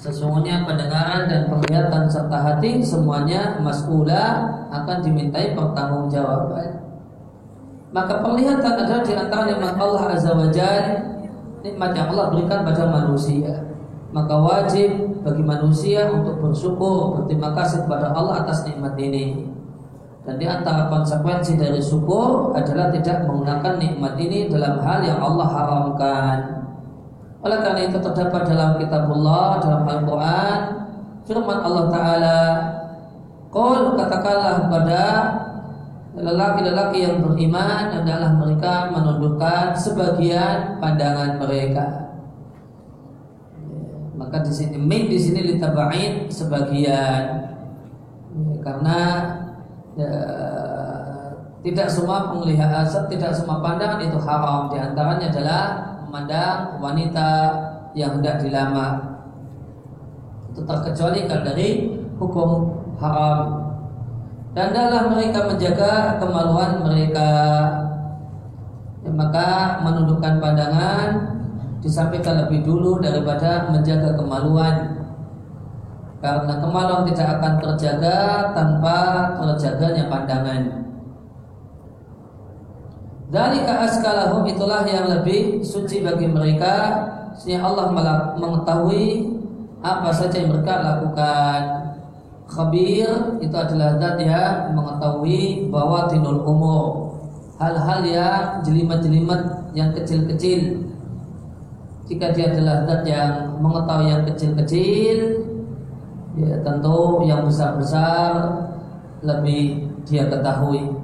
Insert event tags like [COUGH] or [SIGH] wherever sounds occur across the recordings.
Sesungguhnya pendengaran dan penglihatan serta hati semuanya mas'ula akan dimintai pertanggungjawaban. Maka penglihatan adalah di antara nikmat Allah Azza wa Jalla, nikmat yang Allah berikan pada manusia. Maka wajib bagi manusia untuk bersyukur, berterima kasih kepada Allah atas nikmat ini. Dan di antara konsekuensi dari syukur adalah tidak menggunakan nikmat ini dalam hal yang Allah haramkan. Oleh karena itu terdapat dalam kitabullah dalam Al-Quran firman Allah Ta'ala Qul katakanlah kepada lelaki-lelaki yang beriman adalah mereka menundukkan sebagian pandangan mereka. Maka di sini min di sini litabain sebagian karena ya, tidak semua penglihatan tidak semua pandangan itu haram di antaranya adalah memandang wanita yang hendak dilamar itu terkecualikan dari hukum haram. Dan dalam mereka menjaga kemaluan mereka. Ya, maka menundukkan pandangan disampaikan lebih dulu daripada menjaga kemaluan. Karena kemaluan tidak akan terjaga tanpa terjaganya pandangan. Dari askalahum itulah yang lebih suci bagi mereka sehingga Allah mengetahui apa saja yang mereka lakukan. Khabir itu adalah zat yang mengetahui bahwa tinul umur hal-hal yang jelimet-jelimet yang kecil-kecil. Jika dia adalah zat yang mengetahui yang kecil-kecil, ya tentu yang besar-besar lebih dia ketahui.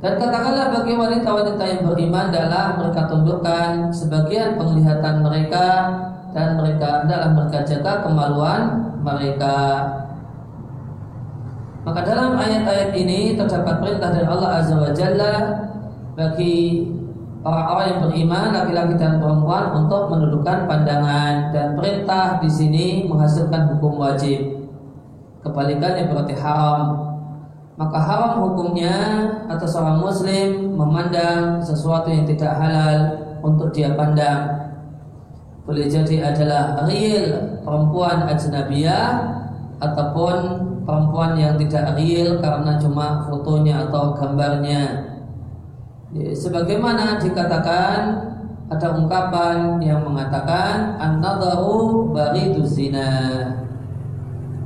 Dan katakanlah bagi wanita-wanita yang beriman adalah mereka tundukkan sebagian penglihatan mereka dan mereka adalah mereka jaga kemaluan mereka. Maka dalam ayat-ayat ini terdapat perintah dari Allah Azza wa Jalla bagi orang-orang yang beriman laki-laki dan perempuan untuk menundukkan pandangan dan perintah di sini menghasilkan hukum wajib. Kebalikannya berarti haram maka haram hukumnya atas seorang muslim memandang sesuatu yang tidak halal untuk dia pandang. Boleh jadi adalah real perempuan ajnabiyah ataupun perempuan yang tidak real karena cuma fotonya atau gambarnya. Ya, sebagaimana dikatakan ada ungkapan yang mengatakan an-nadharu baridu zina.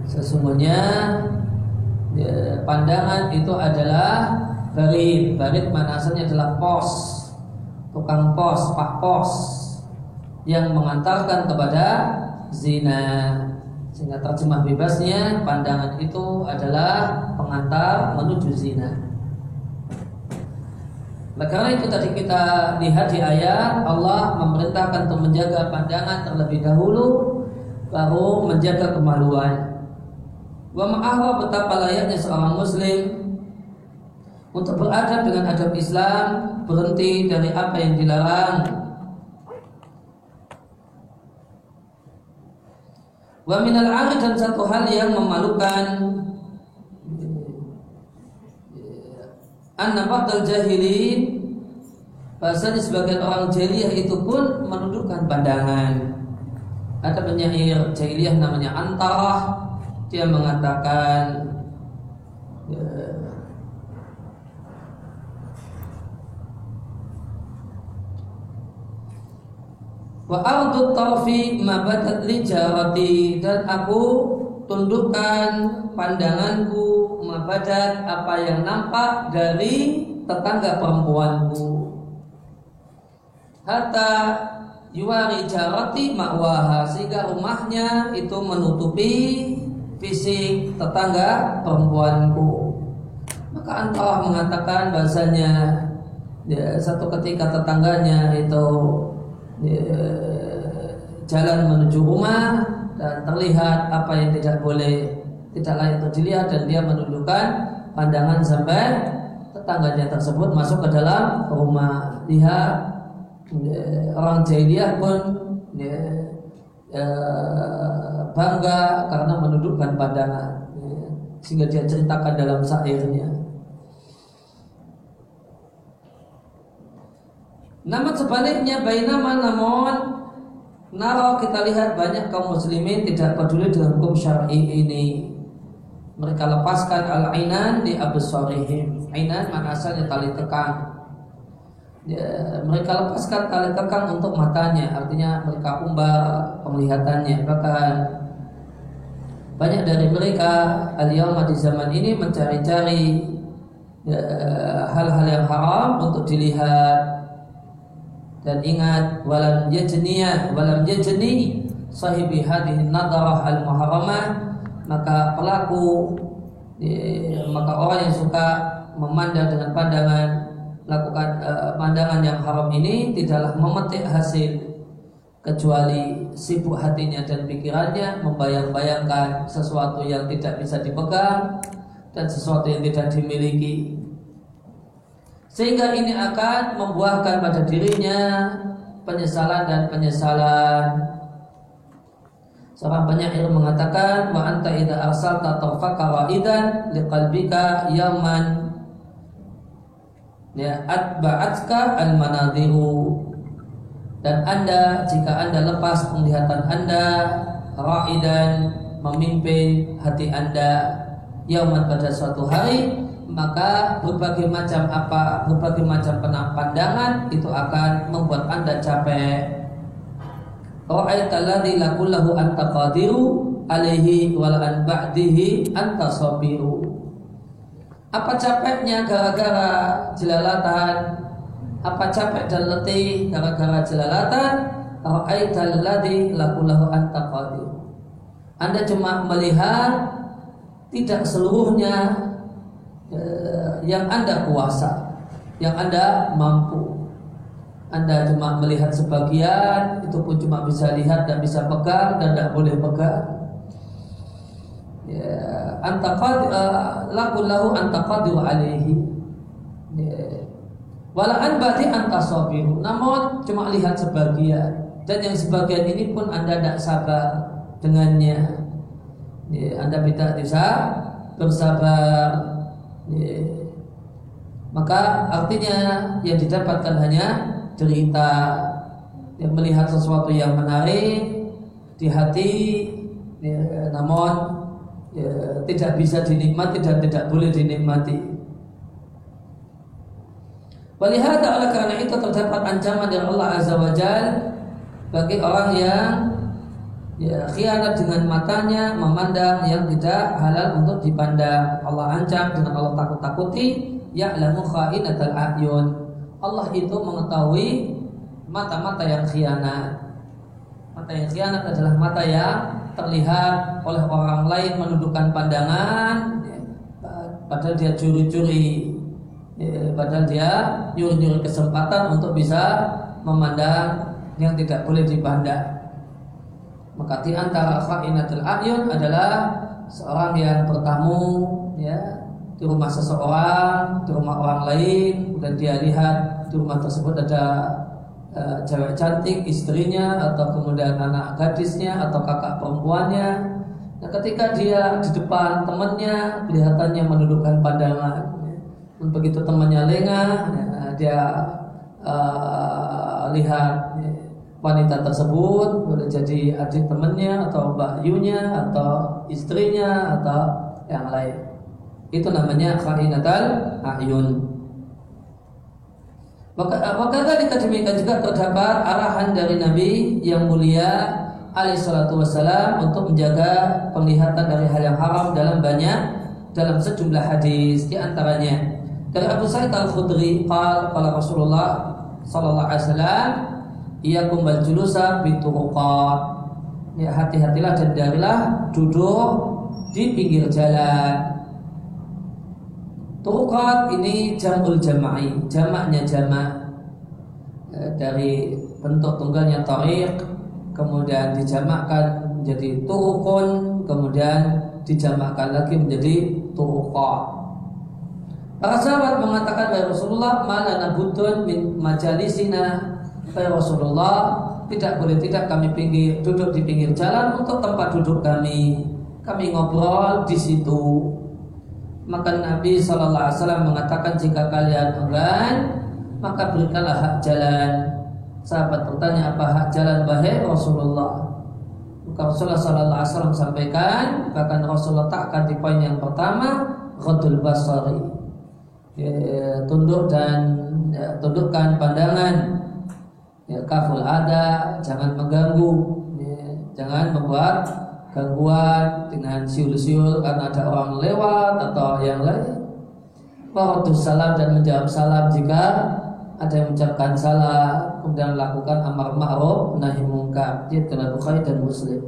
Sesungguhnya ya, pandangan itu adalah barit. Barit mana asalnya adalah pos. Tukang pos pak pos. Yang mengantarkan kepada zina. Sehingga terjemah bebasnya pandangan itu adalah pengantar menuju zina. Nah, karena itu tadi kita lihat di ayat Allah memerintahkan untuk menjaga pandangan terlebih dahulu baru menjaga kemaluan. Wa ma'ahwa betapa layaknya seorang muslim. Untuk beradab dengan adab Islam, berhenti dari apa yang dilarang. Wa minal ari dan satu hal yang memalukan. Anna ba'dal jahilin Bahasanya sebagian orang jahiliyah itu pun menundukkan pandangan. Ada penyair jahiliyah namanya Antarah dia mengatakan ya, Wa ardu tarfi mabadat li jarati dan aku tundukkan pandanganku mabadat apa yang nampak dari tetangga perempuanku. Hatta yuwari jarati ma'waha sehingga rumahnya itu menutupi fisik tetangga perempuanku. Maka antara mengatakan bahasanya ya, satu ketika tetangganya itu ya, jalan menuju rumah dan terlihat apa yang tidak boleh tidak layak untuk dilihat dan dia menundukkan pandangan sampai tetangganya tersebut masuk ke dalam rumah. Lihat ya, orang jahiliyah pun ya, ya, bangga karena menundukkan pandangan ya, sehingga dia ceritakan dalam syairnya. Namun sebaliknya bainama namun Naro kita lihat banyak kaum muslimin tidak peduli dengan hukum syar'i ini. Mereka lepaskan al-ainan di absarihim. Ainan mana asalnya tali tekang. Ya, mereka lepaskan tali tekang untuk matanya, artinya mereka umbar penglihatannya. Bahkan banyak dari mereka al di zaman ini mencari-cari ya, hal-hal ya, yang haram untuk dilihat dan ingat walam yajniya walam yajni sahibi hadhihi nadarah al muharramah maka pelaku maka orang yang suka memandang dengan pandangan lakukan uh, pandangan yang haram ini tidaklah memetik hasil kecuali sibuk hatinya dan pikirannya membayang-bayangkan sesuatu yang tidak bisa dipegang dan sesuatu yang tidak dimiliki sehingga ini akan membuahkan pada dirinya penyesalan dan penyesalan. Seorang penyair mengatakan wa anta idza arsalta tawfaka waidan liqalbika yaman ya atba'atka al manadiru dan anda jika anda lepas penglihatan anda raidan memimpin hati anda yaman pada suatu hari maka berbagai macam apa berbagai macam pandangan itu akan membuat anda capek. Ra'aitalladzi lakullahu anta qadiru alaihi wal an ba'dihi anta sabiru. Apa capeknya gara-gara jelalatan? Apa capek dan letih gara-gara jelalatan? Lakullahu anta. Anda cuma melihat tidak seluruhnya Eh, yang Anda kuasa, yang Anda mampu. Anda cuma melihat sebagian, itu pun cuma bisa lihat dan bisa pegang dan tidak boleh pegang. Ya, anta qad uh, lahu lahu anta qadir alaihi. Ya. Wala an sabiru. Namun cuma lihat sebagian dan yang sebagian ini pun Anda tidak sabar dengannya. Ya, anda tidak bisa bersabar maka artinya yang didapatkan hanya cerita yang melihat sesuatu yang menarik di hati ya, namun ya, tidak bisa dinikmati dan tidak boleh dinikmati. Walihada oleh karena itu terdapat ancaman dari Allah Azza wa Jal bagi orang yang ya, khianat dengan matanya memandang yang tidak halal untuk dipandang. Allah ancam dengan Allah takut-takuti ya'lamu kha'inatal a'yun. Allah itu mengetahui mata-mata yang khianat. Mata yang khianat adalah mata yang terlihat oleh orang lain menundukkan pandangan ya, padahal dia curi-curi ya, padahal dia nyuri-nyuri kesempatan untuk bisa memandang yang tidak boleh dipandang. Maka di antara kha'inatul a'yun adalah seorang yang bertamu ya di rumah seseorang, di rumah orang lain, dan dia lihat di rumah tersebut ada uh, cewek cantik, istrinya, atau kemudian anak gadisnya, atau kakak perempuannya. Nah, ketika dia di depan temannya, kelihatannya menundukkan pandangan. Dan begitu temannya lengah, ya, dia uh, lihat ya, wanita tersebut boleh jadi adik temannya atau bahyunya atau istrinya atau yang lain. Itu namanya khainatal ayun. Maka, maka tadi demikian juga terdapat arahan dari Nabi yang mulia alaihi salatu wassalam untuk menjaga penglihatan dari hal yang haram dalam banyak dalam sejumlah hadis di antaranya. Dari Abu Sa'id Al-Khudri qala qala Rasulullah sallallahu alaihi wasallam ia kumbal julusa bituruqat ya hati-hatilah dan darilah duduk di pinggir jalan Turuqat ini jamul jama'i Jamaknya jamak e, Dari bentuk tunggalnya tariq Kemudian dijamakkan menjadi turukun Kemudian dijamakkan lagi menjadi turuqat Para sahabat mengatakan Wahai Rasulullah Malana budun min majalisina Wahai Rasulullah tidak boleh tidak kami pinggir duduk di pinggir jalan untuk tempat duduk kami. Kami ngobrol di situ. Maka Nabi Wasallam mengatakan jika kalian enggan maka berikanlah hak jalan. Sahabat bertanya apa hak jalan bahaya Rasulullah. Maka Rasulullah Wasallam sampaikan bahkan Rasulullah tak akan di poin yang pertama Ghadul basari. Ya, tunduk dan ya, tundukkan pandangan. Ya, kaful ada jangan mengganggu. Ya, jangan membuat gangguan dengan siul-siul karena ada orang lewat atau yang lain. Waratus salam dan menjawab salam jika ada yang mengucapkan salah kemudian melakukan amar ma'ruf nahi mungkar. Telah Bukhari dan Muslim.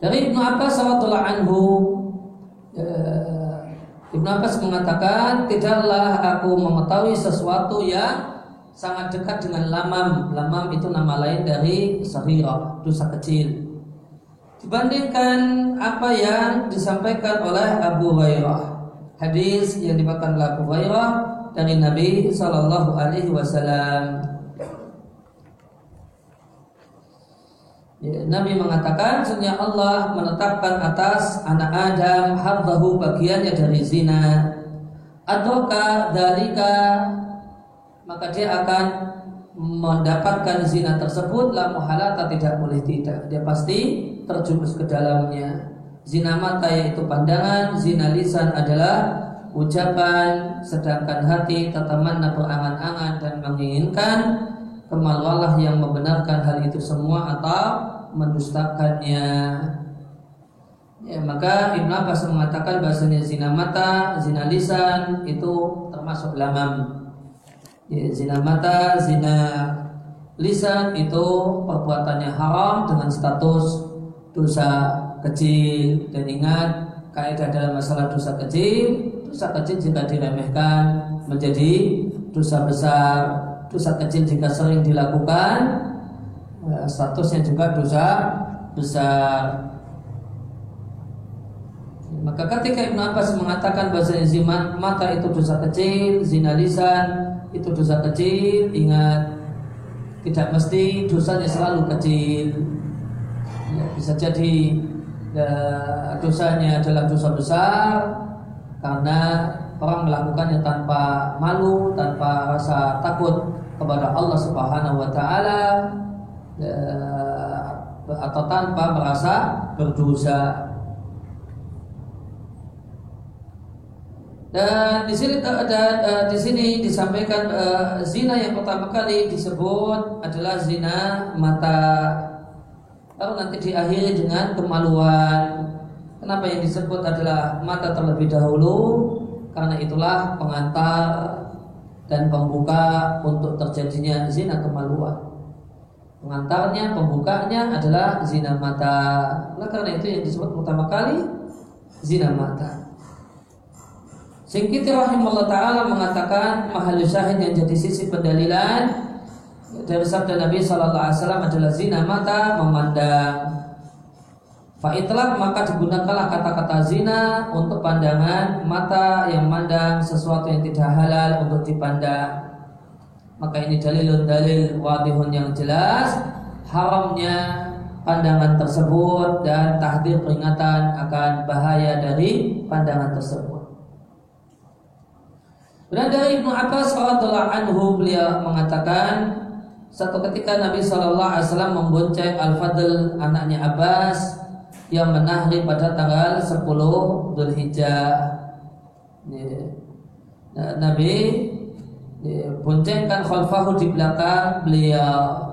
Dari Ibnu Abbas radhiyallahu anhu eh, Ibnu Abbas mengatakan tidaklah aku mengetahui sesuatu yang sangat dekat dengan lamam. Lamam itu nama lain dari sahirah dosa kecil. Dibandingkan apa yang disampaikan oleh Abu Hurairah hadis yang dibawakan oleh Abu Hurairah dari Nabi Shallallahu Alaihi Wasallam. Ya, Nabi mengatakan Sunnah Allah menetapkan atas anak Adam hadzahu bagiannya dari zina. Ataukah dalika maka dia akan mendapatkan zina tersebut la muhalata tidak boleh tidak dia pasti terjumus ke dalamnya. Zina mata yaitu pandangan, zina lisan adalah ucapan, sedangkan hati tatamanna berangan-angan dan menginginkan kemalulah yang membenarkan hal itu semua atau mendustakannya. Ya, maka Ibn Abbas mengatakan bahasanya zina mata, zina lisan itu termasuk lamam. Ya, zina mata, zina lisan itu perbuatannya haram dengan status dosa kecil. Dan ingat kaidah dalam masalah dosa kecil dosa kecil jika diremehkan menjadi dosa besar. Dosa kecil jika sering dilakukan ya, statusnya juga dosa besar. Maka ketika Ibn Abbas mengatakan bahasa zina mata itu dosa kecil, zina lisan itu dosa kecil, ingat tidak mesti dosanya selalu kecil ya, bisa jadi ya, dosanya adalah dosa besar karena orang melakukannya tanpa malu, tanpa rasa takut kepada Allah Subhanahu wa taala ya, atau tanpa merasa berdosa. Dan di sini dan uh, di sini disampaikan uh, zina yang pertama kali disebut adalah zina mata lalu nanti diakhiri dengan kemaluan. Kenapa yang disebut adalah mata terlebih dahulu? Karena itulah pengantar dan pembuka untuk terjadinya zina kemaluan. Pengantarnya, pembukanya adalah zina mata. Nah, karena itu yang disebut pertama kali zina mata. Singkiti rahimahullah ta'ala mengatakan mahal syahid yang jadi sisi pendalilan dari sabda Nabi Wasallam adalah zina mata memandang. Fa'itlah maka digunakanlah kata-kata zina untuk pandangan mata yang memandang sesuatu yang tidak halal untuk dipandang. Maka ini dalilun dalil wadihun yang jelas haramnya pandangan tersebut dan tahdir peringatan akan bahaya dari pandangan tersebut. Benar dari Ibnu Abbas radhiallahu anhu beliau mengatakan satu ketika Nabi Shallallahu Alaihi Wasallam membonceng Al Fadl anaknya Abbas yang menahri pada tanggal 10 Dhul Hijjah. Nah, Nabi boncengkan khalfahu di belakang beliau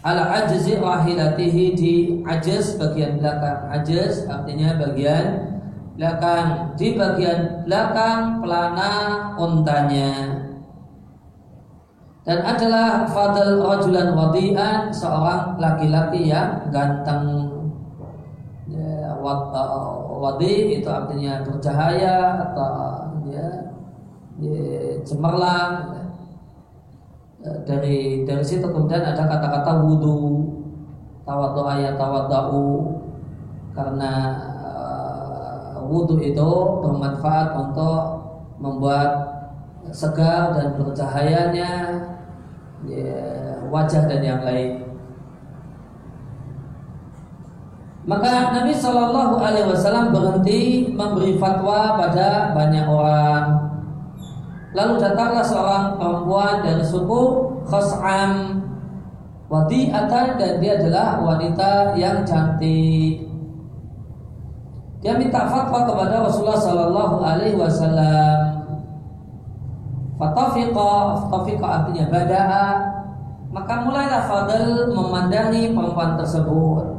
ala ajzi rahilatihi di ajaz bagian belakang ajaz artinya bagian belakang di bagian belakang pelana untanya dan adalah fadl rajulan wadi'an seorang laki-laki yang ganteng. Ya, wadi itu artinya bercahaya atau ya, ya cemerlang. Ya, dari dari situ kemudian ada kata-kata wudhu tawadhu ayat tawadhu karena wudhu itu bermanfaat untuk membuat segar dan bercahayanya ya, wajah dan yang lain. Maka Nabi Shallallahu Alaihi Wasallam berhenti memberi fatwa pada banyak orang. Lalu datanglah seorang perempuan dari suku Khos'am Wadi'atan dan dia adalah wanita yang cantik. Dia minta fatwa kepada Rasulullah Sallallahu Alaihi Wasallam. Fatafiqa, fatafiqa artinya bada'a. Maka mulailah Fadl memandangi perempuan tersebut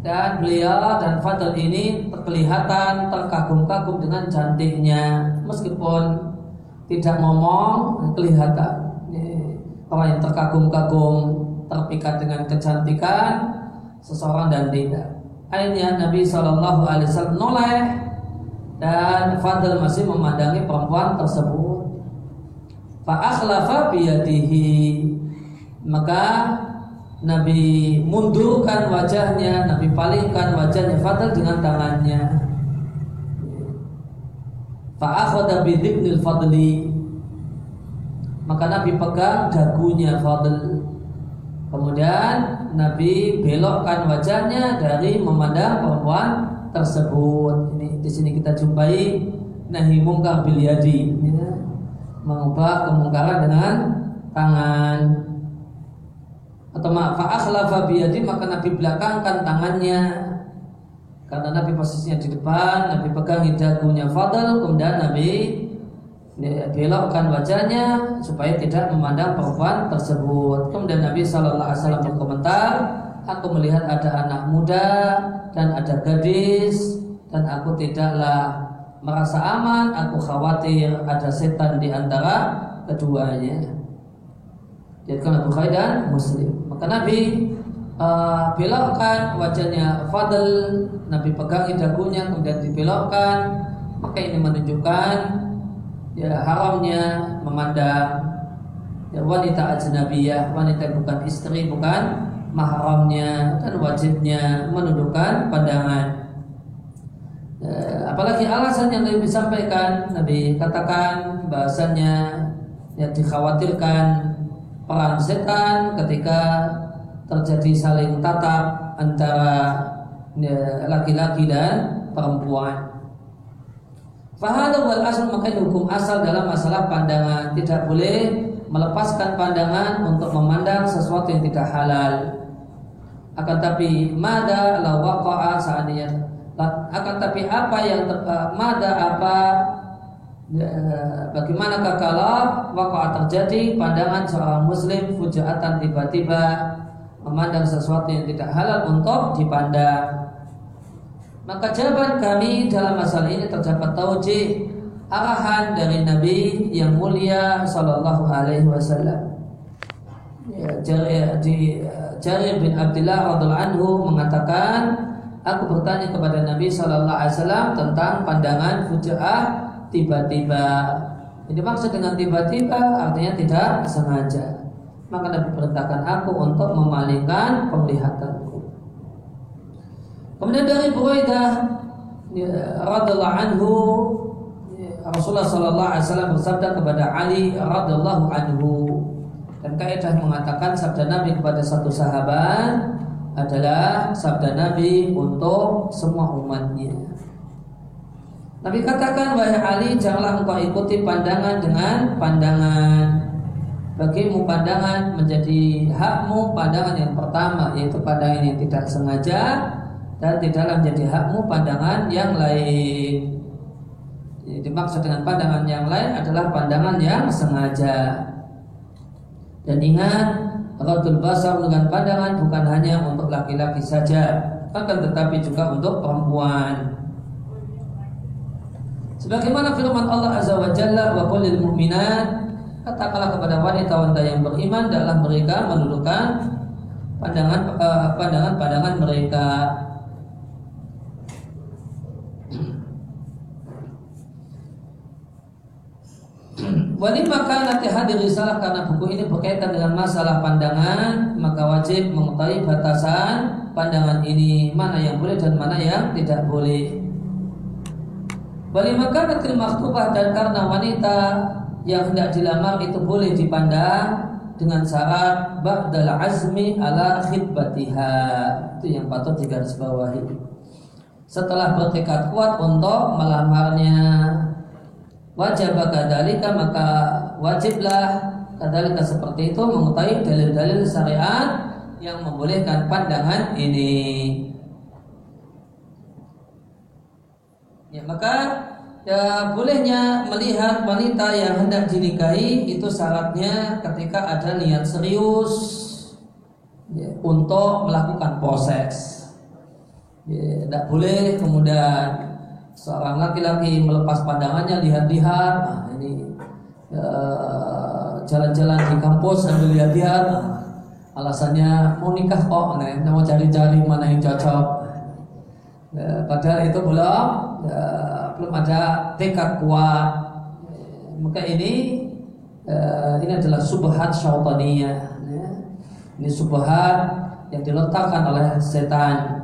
dan beliau dan Fadl ini kelihatan terkagum-kagum dengan cantiknya meskipun tidak ngomong kelihatan orang yang terkagum-kagum terpikat dengan kecantikan seseorang dan tidak akhirnya Nabi Shallallahu Alaihi Wasallam noleh dan Fadl masih memandangi perempuan tersebut. Fa'akhlafa biyadihi. Maka Nabi mundurkan wajahnya, Nabi palingkan wajahnya Fadl dengan tangannya. Fa'akhada bidibnil fadli. Maka Nabi pegang dagunya Fadl. Kemudian Nabi belokkan wajahnya dari memandang perempuan tersebut. Ini di sini kita jumpai nahi mungkar bil ya. mengubah kemungkaran dengan tangan. Atau fa'akhlafa biyadi maka Nabi belakangkan tangannya karena Nabi posisinya di depan, Nabi pegang dagunya Fadl, kemudian Nabi belokkan wajahnya supaya tidak memandang perempuan tersebut. Kemudian Nabi Shallallahu Alaihi Wasallam berkomentar, aku melihat ada anak muda dan ada gadis dan aku tidaklah merasa aman. Aku khawatir ada setan di antara keduanya. Jadi kalau Bukhari dan Muslim. Maka Nabi uh, belokkan wajahnya Fadl Nabi pegangi dagunya kemudian dibelokkan maka ini menunjukkan ya haramnya memandang ya, wanita ajnabiyah wanita bukan istri bukan. Mahramnya dan wajibnya menundukkan pandangan. Ya, apalagi alasan yang Nabi sampaikan. Nabi katakan bahasanya yang dikhawatirkan perang setan ketika terjadi saling tatap antara ya, laki-laki dan perempuan. Fahadu wal asal maka hukum asal dalam masalah pandangan tidak boleh melepaskan pandangan untuk memandang sesuatu yang tidak halal. Akan tapi mada la waqa'a seandainya akan tapi apa yang uh, mada apa ya, bagaimana kalau waqa'a terjadi pandangan seorang muslim fujaatan tiba-tiba memandang sesuatu yang tidak halal untuk dipandang. Maka jawaban kami dalam masalah ini terdapat tauji arahan dari Nabi yang mulia Sallallahu Alaihi Wasallam. Ya, Jarir bin Abdullah radhiallahu anhu mengatakan, aku bertanya kepada Nabi Sallallahu Alaihi Wasallam tentang pandangan fujaah tiba-tiba. Ini maksud dengan tiba-tiba artinya tidak sengaja maka Nabi perintahkan aku untuk memalingkan penglihatanku. Kemudian dari Buraidah ya, radhiallahu anhu ya, Rasulullah sallallahu alaihi wasallam bersabda kepada Ali radhiallahu anhu dan kaidah mengatakan sabda Nabi kepada satu sahabat adalah sabda Nabi untuk semua umatnya. Nabi katakan wahai Ali janganlah engkau ikuti pandangan dengan pandangan bagimu pandangan menjadi hakmu pandangan yang pertama yaitu pandangan yang tidak sengaja dan tidaklah menjadi hakmu pandangan yang lain. Jadi dimaksud dengan pandangan yang lain adalah pandangan yang sengaja. Dan ingat, Radul basar dengan pandangan bukan hanya untuk laki-laki saja, akan tetapi juga untuk perempuan. Sebagaimana firman Allah Azza wa Jalla wa qul mu'minat katakanlah kepada wanita-wanita yang beriman dalam mereka menundukkan uh, pandangan-pandangan mereka Wali maka nanti hadir risalah karena buku ini berkaitan dengan masalah pandangan maka wajib mengetahui batasan pandangan ini mana yang boleh dan mana yang tidak boleh. Wali maka nanti maktubah dan karena wanita yang hendak dilamar itu boleh dipandang dengan syarat ba'dal azmi ala khidbatiha. Itu yang patut digarisbawahi. Setelah bertekad kuat untuk melamarnya wajib kadalika maka wajiblah kadalika seperti itu mengetahui dalil-dalil syariat yang membolehkan pandangan ini. Ya, maka ya bolehnya melihat wanita yang hendak dinikahi itu syaratnya ketika ada niat serius ya, untuk melakukan proses. Ya, tidak boleh kemudian seorang laki-laki melepas pandangannya lihat-lihat, nah, ini ya, jalan-jalan di kampus sambil lihat-lihat, nah, alasannya mau nikah kok, nah, mau cari-cari mana yang cocok. Ya, padahal itu belum ya, belum ada tekad kuat. Maka ini uh, ini adalah subhat syaitaniyah. Ya. Ini subhat yang diletakkan oleh setan.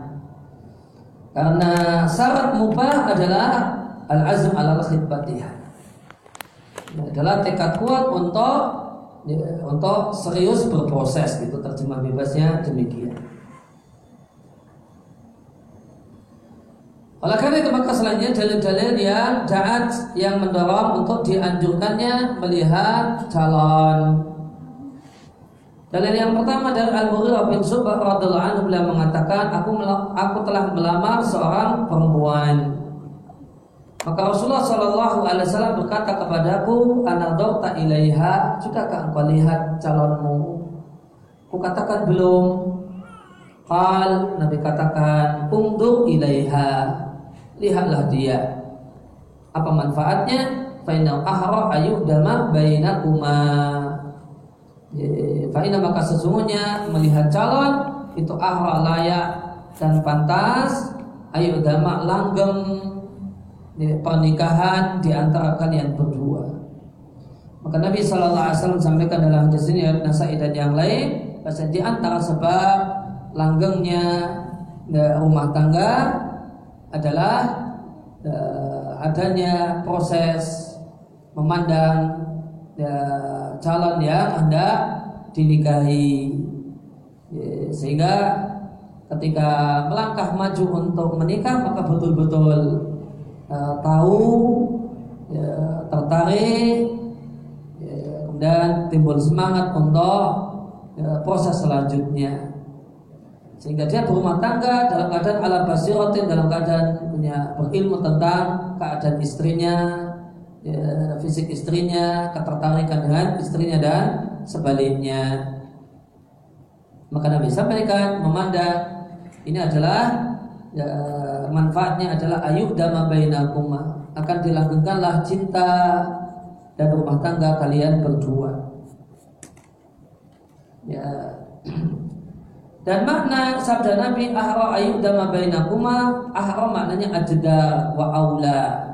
Karena syarat mubah adalah al-azm ala khidbatiha. Ya, adalah tekad kuat untuk untuk serius berproses gitu terjemah bebasnya demikian. Oleh karena itu maka selanjutnya dalil-dalil yang daat yang mendorong untuk dianjurkannya melihat calon. Dalil yang pertama dari Al-Mughirah bin Subah radhiallahu anhu beliau mengatakan aku aku telah melamar seorang perempuan. Maka Rasulullah Shallallahu Alaihi Wasallam berkata kepadaku, anak dokta ilaiha, sudahkah engkau lihat calonmu? Aku katakan belum. Hal Nabi katakan, undur ilaiha, lihatlah dia. Apa manfaatnya? Fainal ahra ayuhdama bainakuma. Fainal maka sesungguhnya melihat calon itu ahra layak dan pantas ayuhdama langgeng pernikahan di antara kalian berdua. Maka Nabi Shallallahu Alaihi Wasallam sampaikan dalam hadis ini Nasai dan yang lain, bahwa di antara sebab langgengnya rumah tangga adalah uh, adanya proses memandang uh, calon yang hendak dinikahi. Ya, sehingga ketika melangkah maju untuk menikah maka betul-betul uh, tahu ya, tertarik ya, kemudian timbul semangat untuk ya, proses selanjutnya. Sehingga dia berumah tangga dalam keadaan ala basiratin dalam keadaan punya berilmu tentang keadaan istrinya ya, fisik istrinya ketertarikan dengan istrinya dan sebaliknya. Maka Nabi sampaikan memandang ini adalah ya, manfaatnya adalah ayuh dama bainakuma. Akan dilanggengkanlah cinta dan rumah tangga kalian berdua. Ya. Dan makna sabda Nabi ahra dama bainakuma. Ahra maknanya ajda wa aula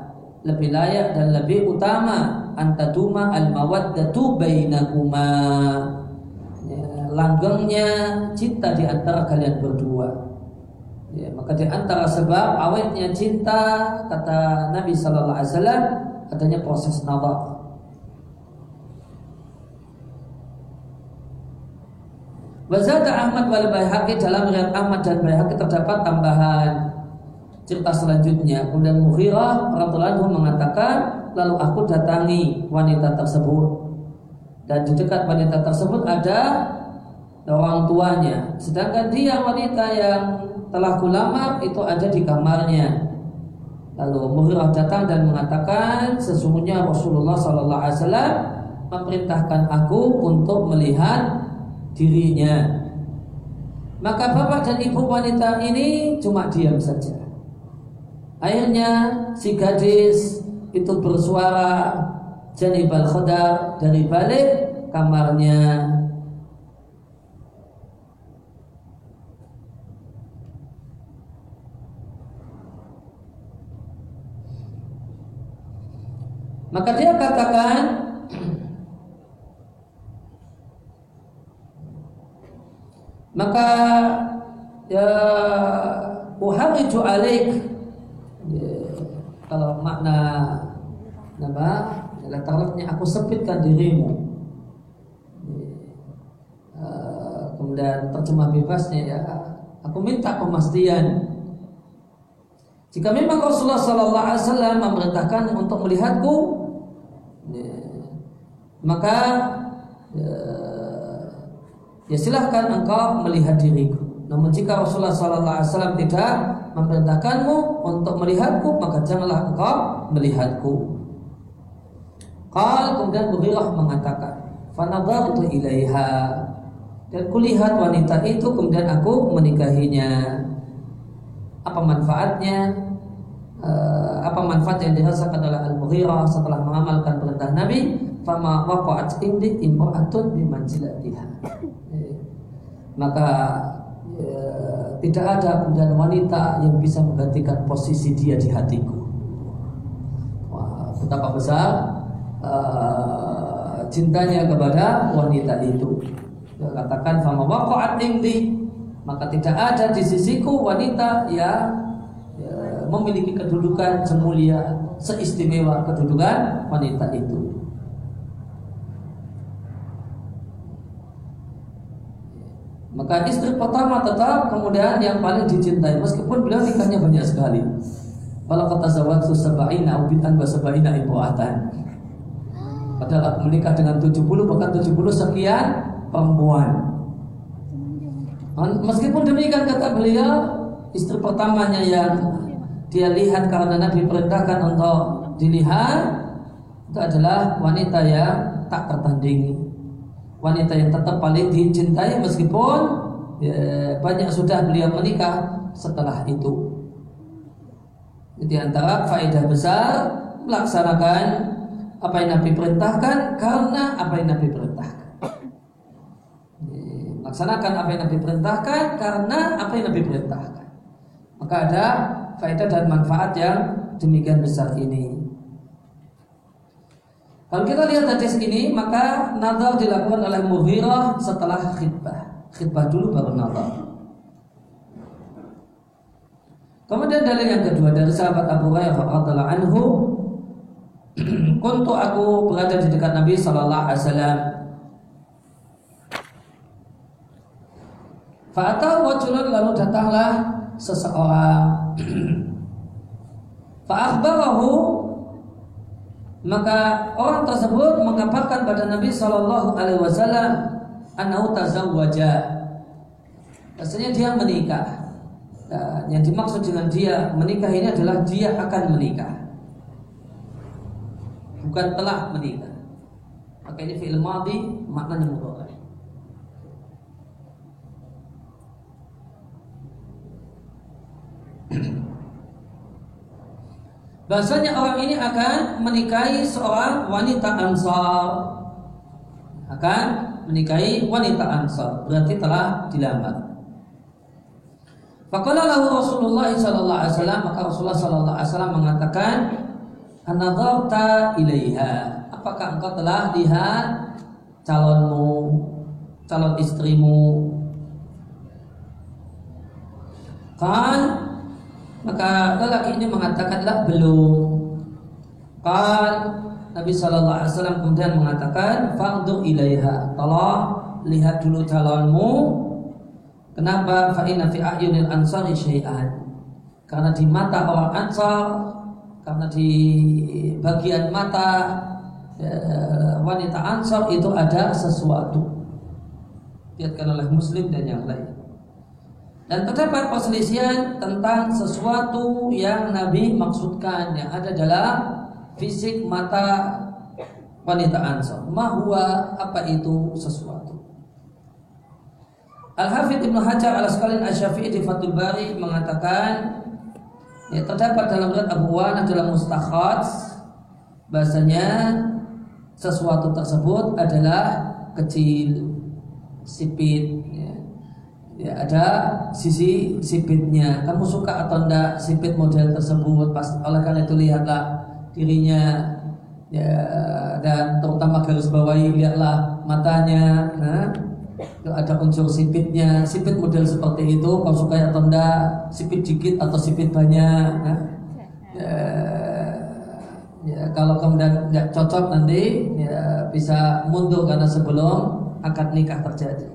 lebih layak dan lebih utama antaduma al mawaddatu bainakuma. Ya, langgengnya cinta di antara kalian berdua. Ya, maka di antara sebab awetnya cinta kata Nabi sallallahu alaihi wasallam adanya proses nazar Wazada Ahmad wal Baihaqi dalam riwayat Ahmad dan Baihaqi terdapat tambahan cerita selanjutnya. Kemudian Mughirah radhiyallahu mengatakan, lalu aku datangi wanita tersebut dan di dekat wanita tersebut ada orang tuanya. Sedangkan dia wanita yang telah kulamar itu ada di kamarnya. Lalu Mughirah datang dan mengatakan sesungguhnya Rasulullah Sallallahu Alaihi Wasallam memerintahkan aku untuk melihat dirinya. Maka bapak dan ibu wanita ini cuma diam saja. Akhirnya si gadis itu bersuara janibal khodar dari balik kamarnya. Maka dia katakan maka ya uhariju alaik ya, kalau makna nama tarafnya aku sempitkan dirimu ya, kemudian terjemah bebasnya ya aku minta pemastian jika memang Rasulullah Sallallahu Alaihi Wasallam memerintahkan untuk melihatku maka ya, ya silahkan engkau melihat diriku. Namun jika Rasulullah Sallallahu Alaihi Wasallam tidak memerintahkanmu untuk melihatku, maka janganlah engkau melihatku. Qal kemudian Hurairah mengatakan, "Fanadhartu ilaiha." Dan kulihat wanita itu kemudian aku menikahinya. Apa manfaatnya? Uh, apa manfaat yang dirasakan oleh Al-Mughirah setelah mengamalkan perintah Nabi? Fama waqa'at indi imra'atun bimanzilatiha. Eh, maka ya, tidak ada kemudian wanita yang bisa menggantikan posisi dia di hatiku. Wah, betapa besar uh, cintanya kepada wanita itu. Dia katakan fama waqa'at indi maka tidak ada di sisiku wanita yang ya, memiliki kedudukan semulia seistimewa kedudukan wanita itu. Maka istri pertama tetap kemudian yang paling dicintai meskipun beliau nikahnya banyak sekali. Kalau kata zawat sab'ina ubitan wa sab'ina imro'atan. Padahal aku menikah dengan 70 bahkan 70 sekian perempuan. Meskipun demikian kata beliau istri pertamanya yang dia lihat karena Nabi perintahkan untuk dilihat itu adalah wanita yang tak tertandingi wanita yang tetap paling dicintai meskipun ya, banyak sudah beliau menikah setelah itu. Jadi antara faedah besar melaksanakan apa yang Nabi perintahkan karena apa yang Nabi perintahkan. Melaksanakan apa yang Nabi perintahkan karena apa yang Nabi perintahkan. Maka ada faedah dan manfaat yang demikian besar ini. Kalau kita lihat hadis ini, maka nazar dilakukan oleh Mughirah setelah khidbah. Khidbah dulu baru nazar. Kemudian dalil yang kedua dari sahabat Abu Hurairah radhiyallahu anhu, [CLEARS THROAT] "Kuntu aku berada di dekat Nabi sallallahu alaihi wasallam." Fa'atau wajulun lalu datanglah seseorang. [CLEARS THROAT] Fa'akhbarahu maka orang tersebut mengabarkan pada Nabi Shallallahu Alaihi Wasallam anau tazawwaja Rasanya dia menikah dan yang dimaksud dengan dia menikah ini adalah dia akan menikah bukan telah menikah maka ini film madi maknanya mudhari. [CLEARS THROAT] Bahasanya orang ini akan menikahi seorang wanita ansar. Akan menikahi wanita ansar. Berarti telah dilamar Faqala lahu Rasulullah wasallam maka Rasulullah wasallam mengatakan Anadharta ilaiha Apakah engkau telah lihat calonmu calon istrimu Kan maka lelaki ini mengatakanlah belum. Kan Nabi Shallallahu Alaihi Wasallam kemudian mengatakan, "Fangdur ilaiha." Tolong lihat dulu calonmu. Kenapa? Fa'inna fi ayunil ansari syai'an. Karena di mata orang ansar, karena di bagian mata ya, wanita ansar itu ada sesuatu. Lihatkan oleh Muslim dan yang lain. Dan terdapat perselisihan tentang sesuatu yang Nabi maksudkan yang ada dalam fisik mata wanita Ansar. Mahua apa itu sesuatu? Al-Hafidh Ibnu Hajar al Asqalin Asy-Syafi'i di Fathul Bari mengatakan ya, terdapat dalam riwayat Abu Wana dalam Mustakhraj bahasanya sesuatu tersebut adalah kecil, sipit, ya ada sisi sipitnya. Kamu suka atau enggak sipit model tersebut? Pas oleh karena itu lihatlah dirinya ya dan terutama garis bawahi lihatlah matanya nah ada unsur sipitnya sipit model seperti itu kau suka atau enggak sipit dikit atau sipit banyak ya, ya kalau kemudian tidak cocok nanti ya bisa mundur karena sebelum akad nikah terjadi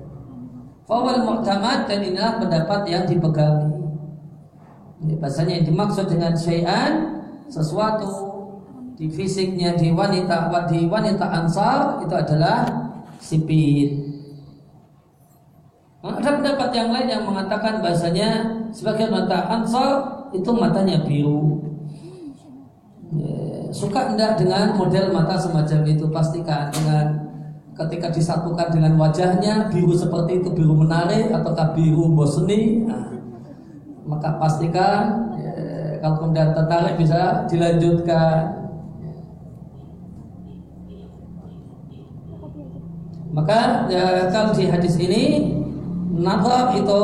Fawal mu'tamad dan inilah pendapat yang dipegangi. Ini bahasanya yang dimaksud dengan syai'an sesuatu di fisiknya di wanita di wanita ansar itu adalah sipit. Ada pendapat yang lain yang mengatakan bahasanya sebagian mata ansar itu matanya biru. Ya, suka enggak dengan model mata semacam itu? Pastikan dengan ketika disatukan dengan wajahnya biru seperti itu biru menarik ataukah biru bosni nah, maka pastikan ya, kalau kemudian tertarik bisa dilanjutkan. Maka ya, kalau di hadis ini nazar itu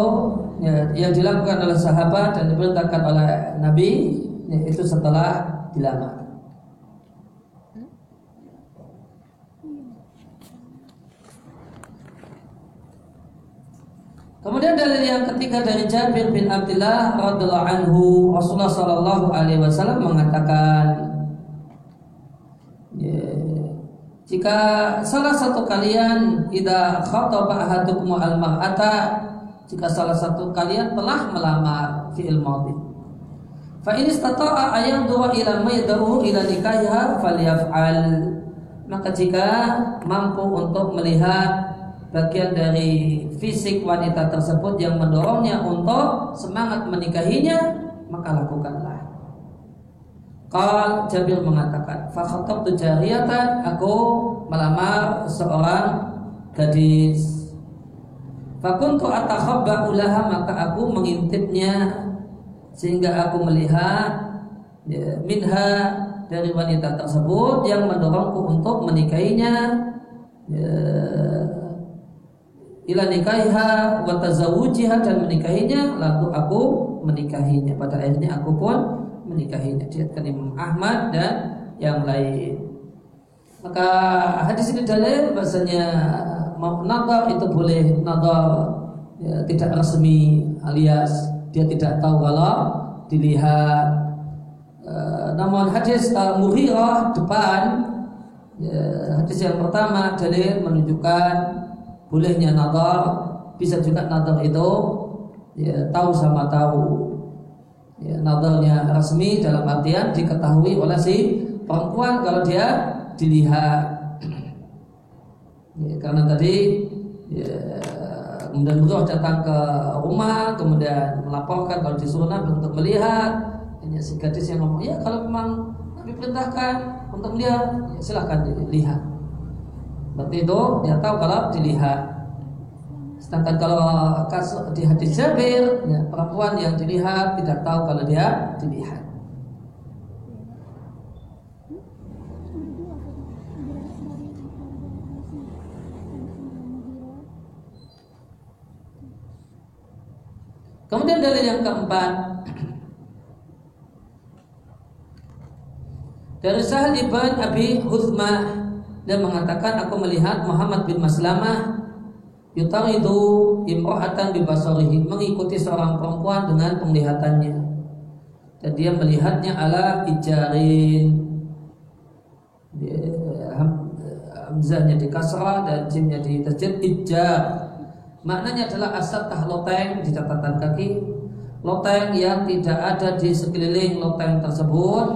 ya, yang dilakukan oleh sahabat dan diperintahkan oleh Nabi ya, itu setelah dilamar. Kemudian dalil yang ketiga dari Jabir bin Abdullah radhiallahu anhu Rasulullah sallallahu alaihi wasallam mengatakan ya, jika salah satu kalian tidak khataba ahadukum al-mar'ata jika salah satu kalian telah melamar fi'il madhi fa in istata'a ayam dua ila maydahu ila nikahiha falyaf'al maka jika mampu untuk melihat bagian dari fisik wanita tersebut yang mendorongnya untuk semangat menikahinya, maka lakukanlah. Kal Jabir mengatakan, tu jariyatan, aku melamar seorang gadis. Fakuntu atakhabba ulaha maka aku mengintipnya sehingga aku melihat ya, minha dari wanita tersebut yang mendorongku untuk menikahinya ya, ila nikaiha wa tazawujiha dan menikahinya lalu aku menikahinya pada akhirnya aku pun menikahinya diatkan Imam Ahmad dan yang lain. Maka hadis ini dalil bahasanya mau nadar itu boleh nadar ya, tidak resmi alias dia tidak tahu kalau dilihat. Uh, namun hadis uh, Mughirah depan ya, hadis yang pertama dalil menunjukkan bolehnya nazar bisa juga nazar itu ya, tahu sama tahu ya, nazarnya resmi dalam artian diketahui oleh si perempuan kalau dia dilihat. Ya, karena tadi ya, kemudian beliau datang ke rumah kemudian melaporkan kalau disuruh Nabi untuk melihat. Hanya si gadis yang ngomong ya kalau memang Nabi perintahkan untuk melihat ya, silahkan dilihat. Berarti itu dia tahu kalau dilihat. Sedangkan kalau kasus di hadis Jabir, ya, perempuan yang dilihat tidak tahu kalau dia dilihat. Kemudian dalil yang keempat dari Sahal ibn Abi Huthmah dan mengatakan aku melihat Muhammad bin Maslamah yutaridu imro'atan bibasarihi mengikuti seorang perempuan dengan penglihatannya. Dan dia melihatnya ala ijarin. Hamzahnya di kasrah dan jimnya di tasjid. Ijar. Maknanya adalah asal tah loteng di catatan kaki. Loteng yang tidak ada di sekeliling loteng tersebut.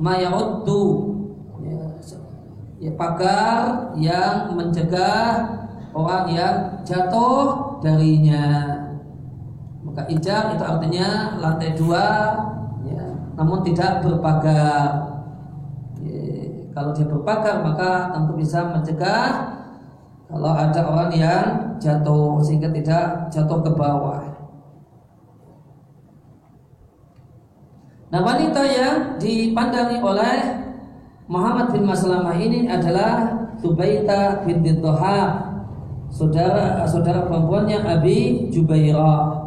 Mayaudu ya, pagar yang mencegah orang yang jatuh darinya. Maka ijab itu artinya lantai dua, ya, namun tidak berpagar. Ya, kalau dia berpagar maka tentu bisa mencegah kalau ada orang yang jatuh sehingga tidak jatuh ke bawah. Nah wanita yang dipandangi oleh Muhammad bin Maslamah ini adalah Subaita bin Toha saudara saudara perempuannya Abi Jubairah.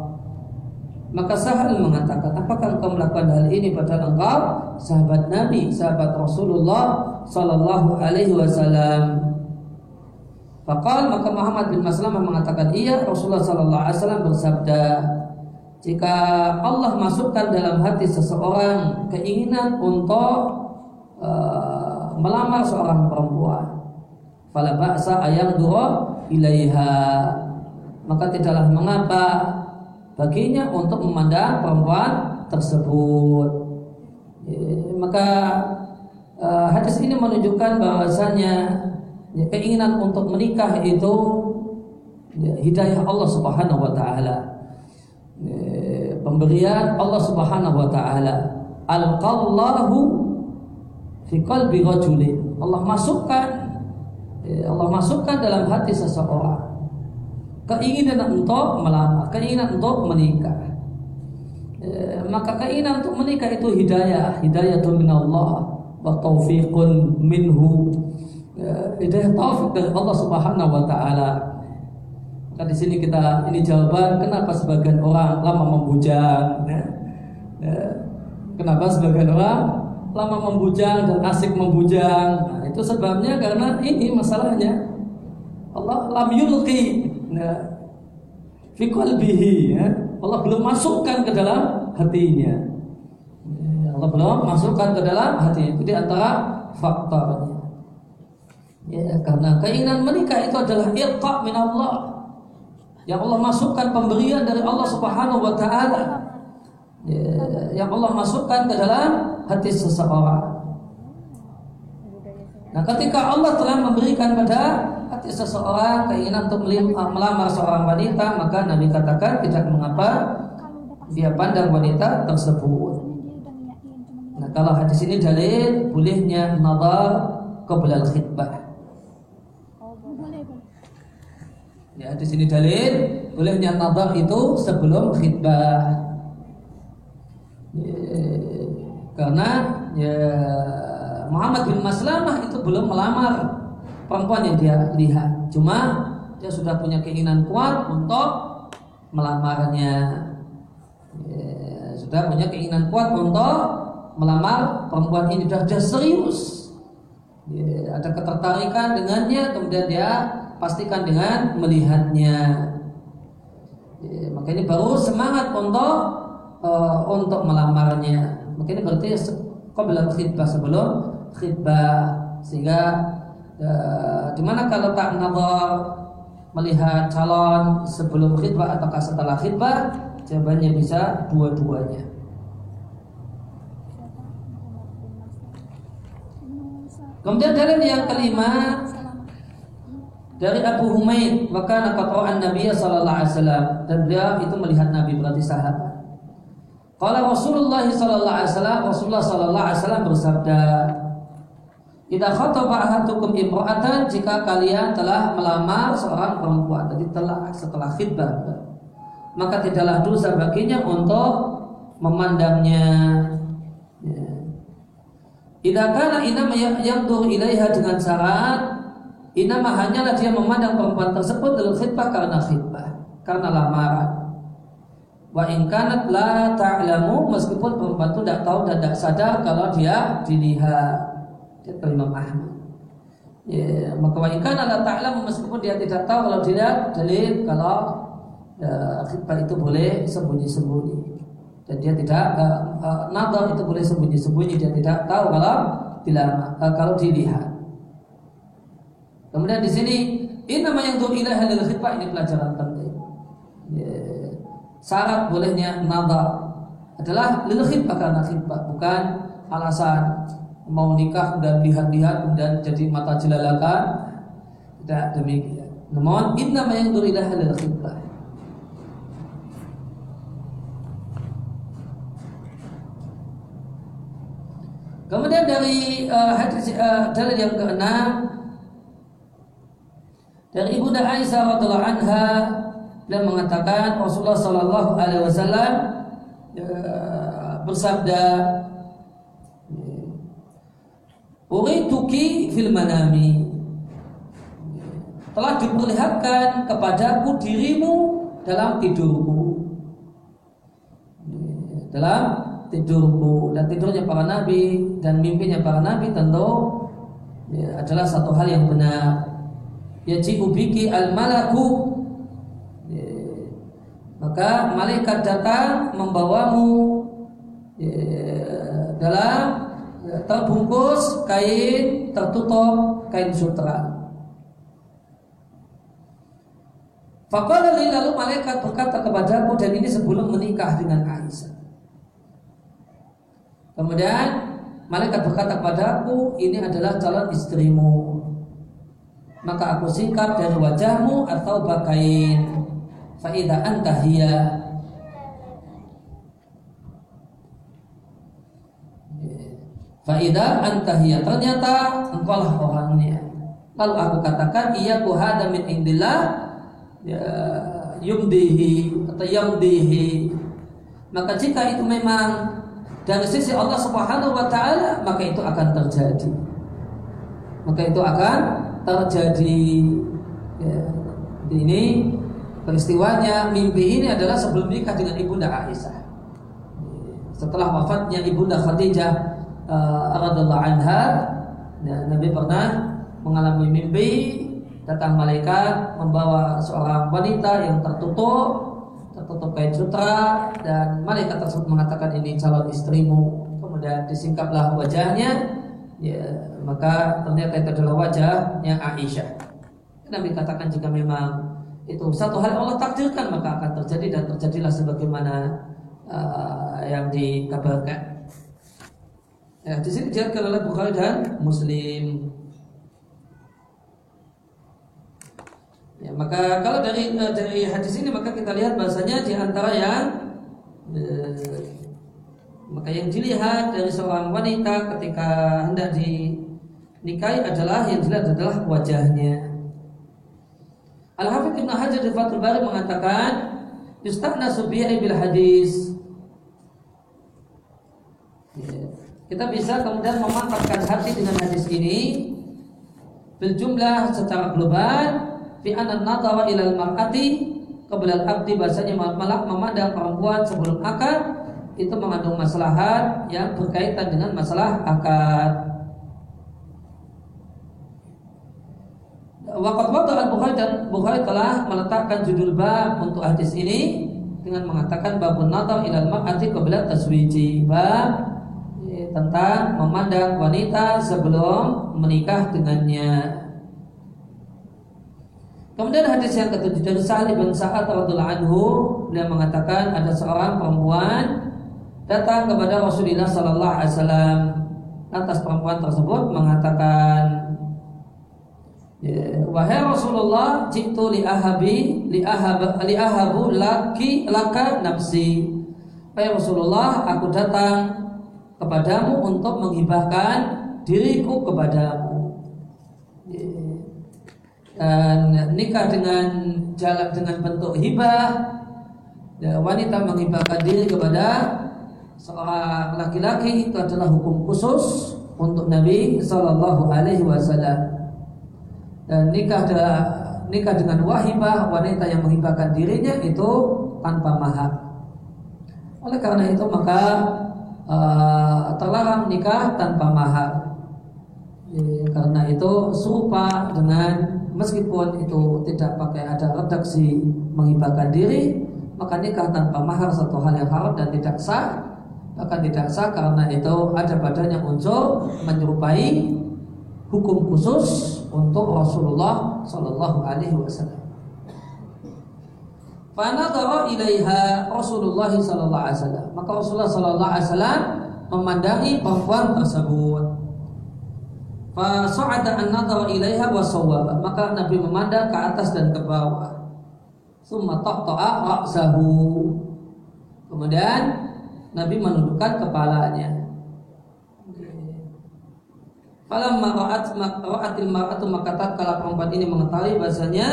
Maka Sahal mengatakan, apakah engkau melakukan hal ini pada engkau sahabat Nabi, sahabat Rasulullah Sallallahu Alaihi Wasallam? Fakal maka Muhammad bin Maslamah mengatakan iya Rasulullah Sallallahu Alaihi Wasallam bersabda jika Allah masukkan dalam hati seseorang keinginan untuk uh, melamar seorang perempuan fala ba'sa ayang ilaiha maka tidaklah mengapa baginya untuk memandang perempuan tersebut e, maka uh, hadis ini menunjukkan bahwasanya ya, keinginan untuk menikah itu ya, hidayah Allah Subhanahu wa taala. Ya, pemberian Allah Subhanahu wa taala. Alqallahu fi qalbi rajulin. Allah masukkan ya, Allah masukkan dalam hati seseorang keinginan untuk melamar, keinginan untuk menikah. Ya, maka keinginan untuk menikah itu hidayah, hidayah min Allah wa taufiqun minhu ya, hidayah taufik dari Allah Subhanahu wa taala. Maka di sini kita ini jawaban kenapa sebagian orang lama membujang ya. Ya. Kenapa sebagian orang lama membujang dan asik membujang? Itu sebabnya karena ini masalahnya Allah lam yulqi nah, fi qalbihi ya. Allah belum masukkan ke dalam hatinya. Ya, Allah belum masukkan ke dalam hatinya. Itu di antara faktornya. Ya, karena keinginan menikah itu adalah iqa min Allah. Yang Allah masukkan pemberian dari Allah Subhanahu wa taala. Ya, yang Allah masukkan ke dalam hati seseorang. Nah, ketika Allah telah memberikan pada hati seseorang keinginan untuk melamar seorang wanita, maka Nabi katakan tidak mengapa dia pandang wanita tersebut. Nah, kalau hadis ini dalil bolehnya nazar qabla khidbah. Ya, di sini dalil bolehnya nazar itu sebelum khidbah. Ya, karena ya Muhammad bin Maslamah itu belum melamar perempuan yang dia lihat. Cuma dia sudah punya keinginan kuat untuk melamarnya. Ya, sudah punya keinginan kuat untuk melamar perempuan ini sudah dia serius. Ya, ada ketertarikan dengannya, kemudian dia pastikan dengan melihatnya. Ya, maka baru semangat untuk uh, untuk melamarnya. Maka ini berarti qabla khidbah sebelum khidbah sehingga uh, di mana kalau tak nazar melihat calon sebelum khidbah ataukah setelah khidbah jawabannya bisa dua-duanya. Kemudian dalil yang kelima dari Abu Humaid maka qata'an Nabi sallallahu alaihi wasallam dan dia itu melihat Nabi berarti sahabat. Kalau Rasulullah sallallahu alaihi wasallam Rasulullah sallallahu alaihi wasallam bersabda Idza khataba ahadukum imra'atan jika kalian telah melamar seorang perempuan jadi telah setelah khidbah maka tidaklah dosa baginya untuk memandangnya ya. Idza kana inama yandur ilaiha dengan syarat Inama hanyalah dia memandang perempuan tersebut dalam khidbah karena khidbah, karena lamaran. Wa ingkanat la ta'lamu meskipun perempuan itu tidak tahu dan tidak sadar kalau dia dilihat. Dia Imam Ahmad. Ya, maka wa ingkanat la ta'lamu meskipun dia tidak tahu kalau dilihat dalil kalau ya, itu boleh sembunyi-sembunyi. Dan dia tidak uh, uh, itu boleh sembunyi-sembunyi dia tidak tahu kalau dilamar, uh, kalau dilihat. Kemudian di sini ini nama yang tuh ilaha lil khidbah ini pelajaran penting. Ya. Syarat bolehnya nazar adalah lil khidbah karena khidbah bukan alasan mau nikah dan lihat-lihat dan jadi mata jelalakan tidak demikian. Namun ini nama yang tuh ilaha lil khidbah. Kemudian dari uh, hadis uh, dari yang keenam dari Ibunda Aisyah radhiallahu anha beliau mengatakan Rasulullah sallallahu alaihi wasallam ya, bersabda Urituki fil manami. Telah diperlihatkan kepadaku dirimu dalam tidurku. Dalam tidurku. Dan tidurnya para nabi dan mimpinya para nabi tentu ya, adalah satu hal yang benar. Yajibu biki al malaku ya. maka malaikat datang membawamu ya, dalam ya, terbungkus kain tertutup kain sutra. Faqala lalu malaikat berkata kepadaku dan ini sebelum menikah dengan Aisyah. Kemudian malaikat berkata padaku ini adalah calon istrimu. Maka aku singkap dari wajahmu atau bakain faida antahia Faida antahia ternyata engkau lah orangnya. Lalu aku katakan iya ku hada min indillah ya, yumdihi atau yumdihi. Maka jika itu memang dari sisi Allah Subhanahu wa taala maka itu akan terjadi. Maka itu akan terjadi. Ya, ini peristiwanya mimpi ini adalah sebelum nikah dengan ibunda Aisyah. Setelah wafatnya ibunda Khadijah uh, anha ya, Nabi pernah mengalami mimpi datang malaikat membawa seorang wanita yang tertutup tertutup kain sutra dan malaikat tersebut mengatakan ini calon istrimu. Kemudian disingkaplah wajahnya ya maka ternyata itu adalah wajahnya Aisyah. Nabi katakan jika memang itu satu hal Allah takdirkan maka akan terjadi dan terjadilah sebagaimana uh, yang dikabarkan Ya, di sini dijelaskan oleh Bukhari dan Muslim. Ya, maka kalau dari uh, dari hadis ini maka kita lihat bahasanya di antara yang uh, maka yang dilihat dari seorang wanita ketika hendak dinikahi adalah yang dilihat adalah wajahnya. Al Hafidh Ibnu Hajar di Fathul Bari mengatakan yustahna subi'i bil hadis. Ya kita bisa kemudian memanfaatkan hati dengan hadis ini berjumlah secara global fi anna nadara ilal mar'ati qabla abdi bahasanya malah memandang perempuan sebelum akad itu mengandung maslahat yang berkaitan dengan masalah akad. Waqat al Bukhari dan Bukhari telah meletakkan judul bab untuk hadis ini dengan mengatakan babun nadar ilal mar'ati qabla taswiji. Bab tentang memandang wanita sebelum menikah dengannya. Kemudian hadis yang ketujuh dari Sa'ad bin Sa'ad radhiyallahu anhu beliau mengatakan ada seorang perempuan datang kepada Rasulullah sallallahu alaihi wasallam. Atas perempuan tersebut mengatakan ya, Wahai Rasulullah, jitu li ahabi li ahab li ahabu laki laka nafsi. Wahai Rasulullah, aku datang kepadamu untuk menghibahkan diriku kepadamu. Dan nikah dengan jalan dengan bentuk hibah ya, wanita menghibahkan diri kepada seorang laki-laki itu adalah hukum khusus untuk Nabi Shallallahu Alaihi Wasallam. Dan nikah adalah nikah dengan wahibah wanita yang menghibahkan dirinya itu tanpa mahar. Oleh karena itu maka uh, terlarang nikah tanpa mahar. Karena itu serupa dengan meskipun itu tidak pakai ada redaksi menghibahkan diri, maka nikah tanpa mahar satu hal yang haram dan tidak sah. Bahkan tidak sah karena itu ada badannya unsur menyerupai hukum khusus untuk Rasulullah Shallallahu Alaihi Wasallam. Fanadara ilaiha Rasulullah sallallahu alaihi wasallam. Maka Rasulullah sallallahu alaihi wasallam memandangi perempuan tersebut. Fa sa'ada an-nadhara ilaiha wa sawwaba. Maka Nabi memandang ke atas dan ke bawah. Summa taqta'a ra'sahu. Kemudian Nabi menundukkan kepalanya. Falamma ra'at ra'atil mar'atu maka tatkala perempuan ini mengetahui bahasanya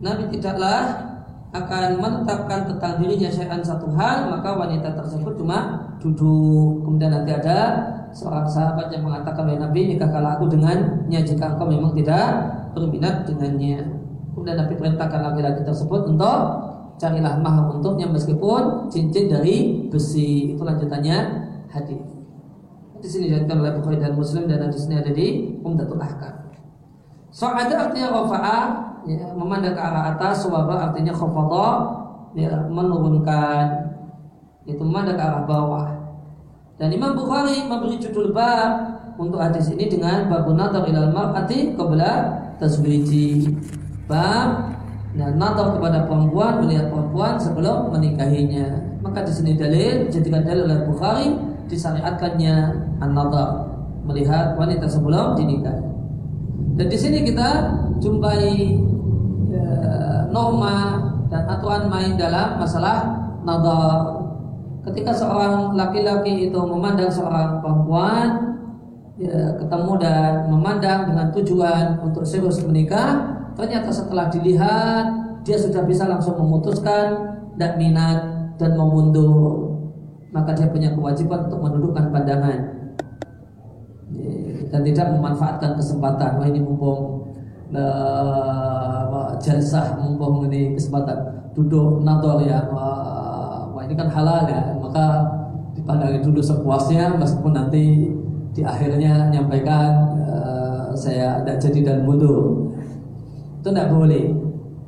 Nabi tidaklah akan menetapkan tentang dirinya syai'an satu hal maka wanita tersebut cuma duduk. Kemudian nanti ada seorang sahabat yang mengatakan oleh Nabi nikahkanlah aku dengannya. Jika engkau memang tidak berminat dengannya. Kemudian Nabi perintahkan laki-laki tersebut untuk carilah mahar untuknya meskipun cincin dari besi. Itu lanjutannya hadis. Di sini dijelaskan oleh Bukhari dan Muslim dan di sini ada di Umdatul Ahkam. So ada artinya rafa'ah ya, memandang ke arah atas wabah artinya khafadha ya, menurunkan. Itu memandang ke arah bawah. Dan Imam Bukhari memberi judul bab untuk hadis ini dengan babun nadar ilal mar'ati qabla tasbiji bab dan nadar kepada perempuan melihat perempuan sebelum menikahinya. Maka di sini dalil jadikan dalil oleh Bukhari disyariatkannya an-nadhar melihat wanita sebelum dinikah. Dan di sini kita jumpai norma dan aturan main dalam masalah nadar. Ketika seorang laki-laki itu memandang seorang perempuan ya, ketemu dan memandang dengan tujuan untuk serius menikah, ternyata setelah dilihat dia sudah bisa langsung memutuskan dan minat dan memundur. Maka dia punya kewajiban untuk menundukkan pandangan. Dan tidak memanfaatkan kesempatan. Wah ini mumpung uh, jasah mumpung ini kesempatan duduk nador ya ini kan halal ya. Maka dipandangi dulu sepuasnya meskipun nanti di akhirnya nyampaikan uh, saya tidak jadi dan mundur. Itu tidak boleh